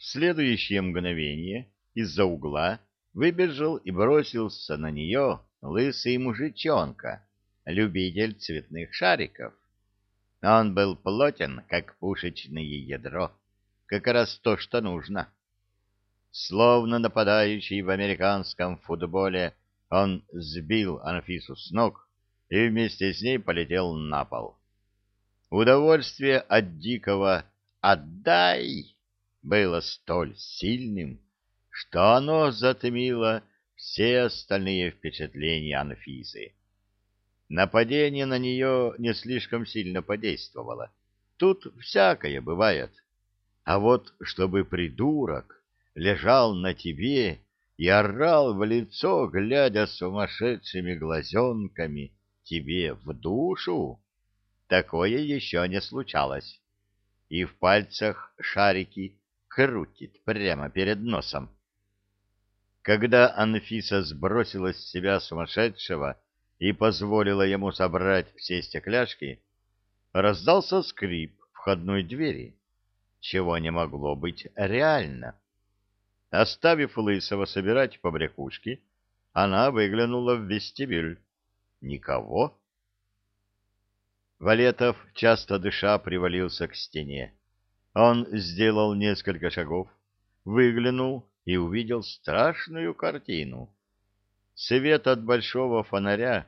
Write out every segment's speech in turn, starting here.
В следующее мгновение из-за угла выбежал и бросился на нее лысый мужичонка, любитель цветных шариков. Он был плотен, как пушечное ядро, как раз то, что нужно. Словно нападающий в американском футболе, он сбил Анфису с ног и вместе с ней полетел на пол. Удовольствие от дикого «отдай» было столь сильным, что оно затмило все остальные впечатления Анфисы. Нападение на нее не слишком сильно подействовало. Тут всякое бывает. А вот чтобы придурок лежал на тебе и орал в лицо, глядя сумасшедшими глазенками тебе в душу, такое еще не случалось. И в пальцах шарики крутит прямо перед носом. Когда Анфиса сбросила с себя сумасшедшего, и позволила ему собрать все стекляшки, раздался скрип входной двери, чего не могло быть реально. Оставив Лысого собирать побрякушки, она выглянула в вестибюль. Никого. Валетов, часто дыша, привалился к стене. Он сделал несколько шагов, выглянул и увидел страшную картину. Свет от большого фонаря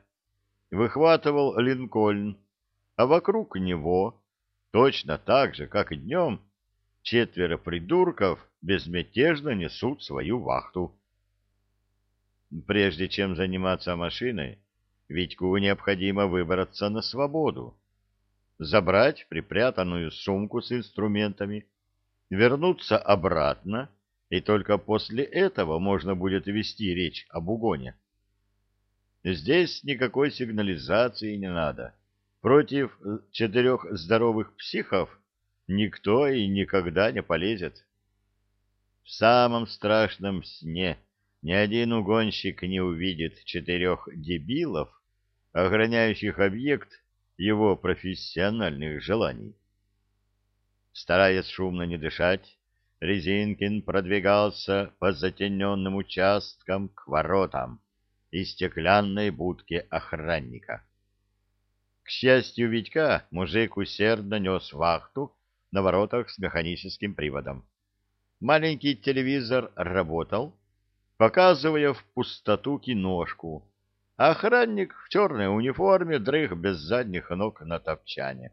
выхватывал Линкольн, а вокруг него, точно так же, как и днем, четверо придурков безмятежно несут свою вахту. Прежде чем заниматься машиной, Витьку необходимо выбраться на свободу, забрать припрятанную сумку с инструментами, вернуться обратно, и только после этого можно будет вести речь об угоне. Здесь никакой сигнализации не надо. Против э, четырех здоровых психов никто и никогда не полезет. В самом страшном сне ни один угонщик не увидит четырех дебилов, охраняющих объект его профессиональных желаний. Стараясь шумно не дышать, Резинкин продвигался по затененным участкам к воротам и стеклянной будке охранника. К счастью Витька, мужик усердно нес вахту на воротах с механическим приводом. Маленький телевизор работал, показывая в пустоту киношку, охранник в черной униформе дрых без задних ног на топчане.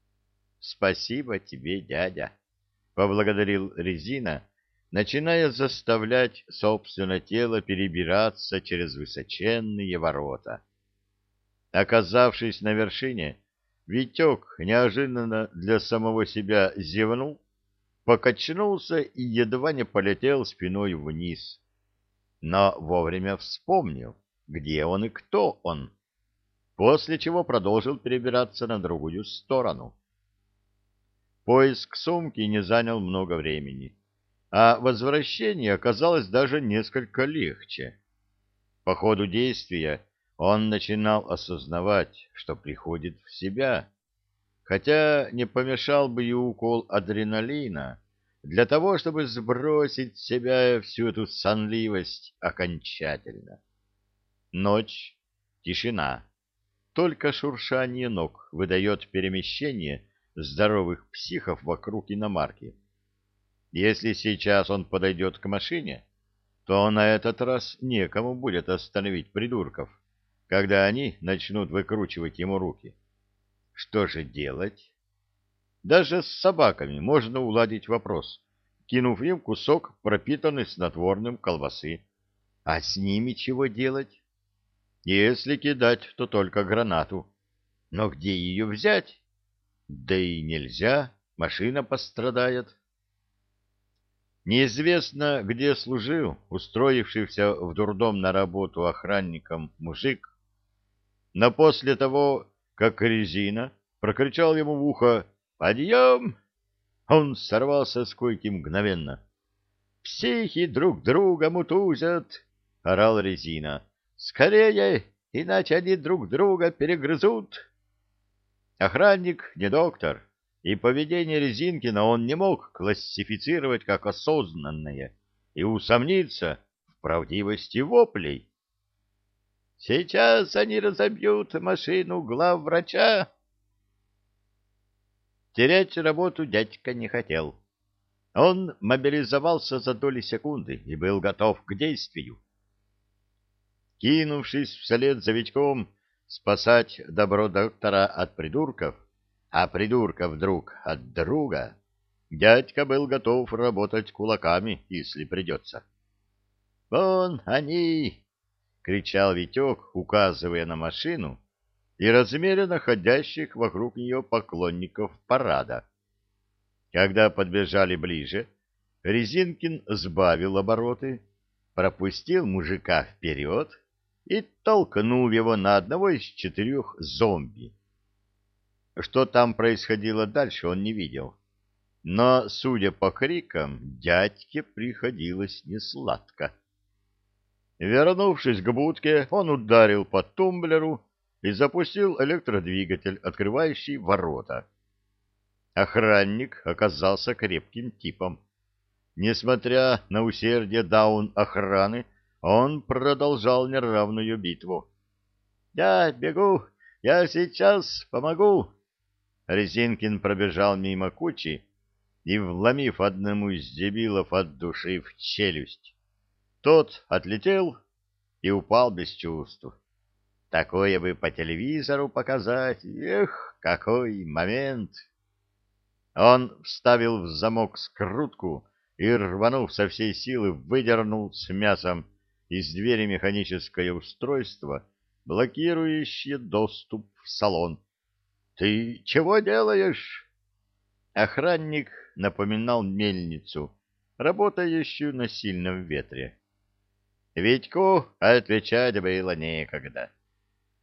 — Спасибо тебе, дядя, — поблагодарил Резина, начиная заставлять собственное тело перебираться через высоченные ворота. Оказавшись на вершине, Витек неожиданно для самого себя зевнул, покачнулся и едва не полетел спиной вниз. Но вовремя вспомнил, где он и кто он, после чего продолжил перебираться на другую сторону. Поиск сумки не занял много времени а возвращение оказалось даже несколько легче. По ходу действия он начинал осознавать, что приходит в себя, хотя не помешал бы и укол адреналина для того, чтобы сбросить с себя всю эту сонливость окончательно. Ночь, тишина, только шуршание ног выдает перемещение здоровых психов вокруг иномарки. Если сейчас он подойдет к машине, то на этот раз некому будет остановить придурков, когда они начнут выкручивать ему руки. Что же делать? Даже с собаками можно уладить вопрос, кинув им кусок пропитанный снотворным колбасы. А с ними чего делать? Если кидать, то только гранату. Но где ее взять? Да и нельзя, машина пострадает. Неизвестно, где служил устроившийся в дурдом на работу охранником мужик, но после того, как резина прокричал ему в ухо «Подъем!», он сорвался с койки мгновенно. «Психи друг друга мутузят!» — орал резина. «Скорее, иначе они друг друга перегрызут!» Охранник не доктор, и поведение Резинкина он не мог классифицировать как осознанное и усомниться в правдивости воплей. «Сейчас они разобьют машину главврача!» Терять работу дядька не хотел. Он мобилизовался за доли секунды и был готов к действию. Кинувшись вслед за Витьком спасать добро доктора от придурков, а придурка вдруг от друга, дядька был готов работать кулаками, если придется. «Вон они!» — кричал Витек, указывая на машину и размеренно ходящих вокруг нее поклонников парада. Когда подбежали ближе, Резинкин сбавил обороты, пропустил мужика вперед и толкнул его на одного из четырех зомби. Что там происходило дальше, он не видел. Но, судя по крикам, дядьке приходилось несладко. Вернувшись к будке, он ударил по тумблеру и запустил электродвигатель, открывающий ворота. Охранник оказался крепким типом. Несмотря на усердие даун охраны, он продолжал неравную битву. — Я бегу, я сейчас помогу. Резинкин пробежал мимо кучи и, вломив одному из дебилов от души в челюсть, тот отлетел и упал без чувств. Такое бы по телевизору показать. Эх, какой момент! Он вставил в замок скрутку и, рванув со всей силы, выдернул с мясом из двери механическое устройство, блокирующее доступ в салон. «Ты чего делаешь?» Охранник напоминал мельницу, работающую на сильном ветре. Витьку отвечать было некогда.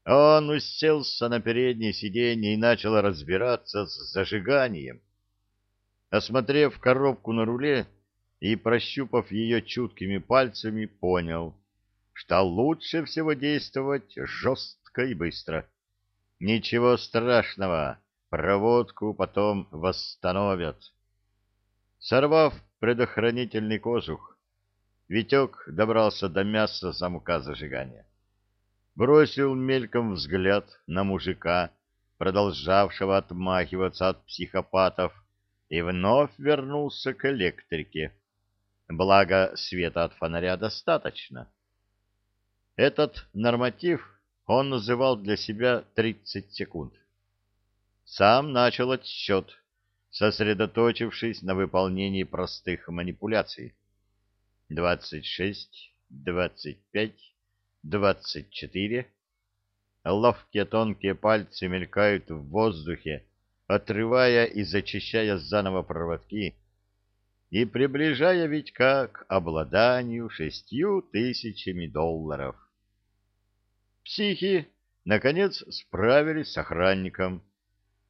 Он уселся на переднее сиденье и начал разбираться с зажиганием. Осмотрев коробку на руле, и, прощупав ее чуткими пальцами, понял, что лучше всего действовать жестко и быстро. Ничего страшного, проводку потом восстановят. Сорвав предохранительный кожух, Витек добрался до мяса замка зажигания. Бросил мельком взгляд на мужика, продолжавшего отмахиваться от психопатов, и вновь вернулся к электрике благо света от фонаря достаточно. Этот норматив он называл для себя 30 секунд. Сам начал отсчет, сосредоточившись на выполнении простых манипуляций. 26, 25, 24. Ловкие тонкие пальцы мелькают в воздухе, отрывая и зачищая заново проводки, и приближая Витька к обладанию шестью тысячами долларов. Психи, наконец, справились с охранником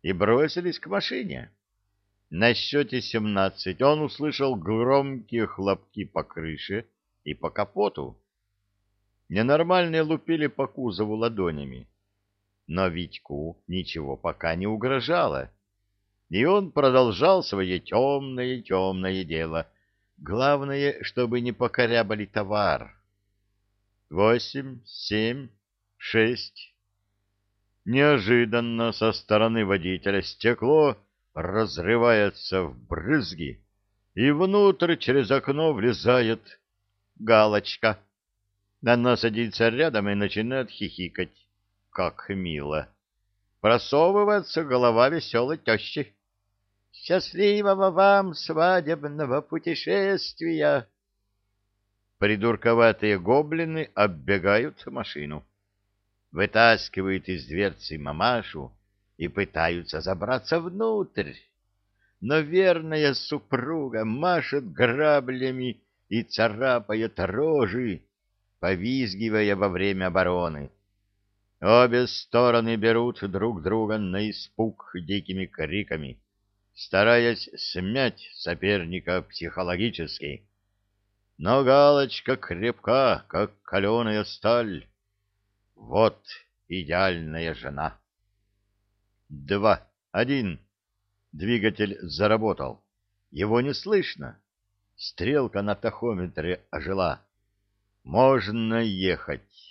и бросились к машине. На счете семнадцать он услышал громкие хлопки по крыше и по капоту. Ненормальные лупили по кузову ладонями. Но Витьку ничего пока не угрожало и он продолжал свое темное-темное дело. Главное, чтобы не покорябали товар. Восемь, семь, шесть. Неожиданно со стороны водителя стекло разрывается в брызги, и внутрь через окно влезает галочка. Она садится рядом и начинает хихикать. Как мило! Просовывается голова веселой тещи. Счастливого вам свадебного путешествия! Придурковатые гоблины оббегают машину, вытаскивают из дверцы мамашу и пытаются забраться внутрь. Но верная супруга машет граблями и царапает рожи, повизгивая во время обороны. Обе стороны берут друг друга на испуг дикими криками стараясь смять соперника психологически. Но галочка крепка, как каленая сталь. Вот идеальная жена. Два, один. Двигатель заработал. Его не слышно. Стрелка на тахометре ожила. Можно ехать.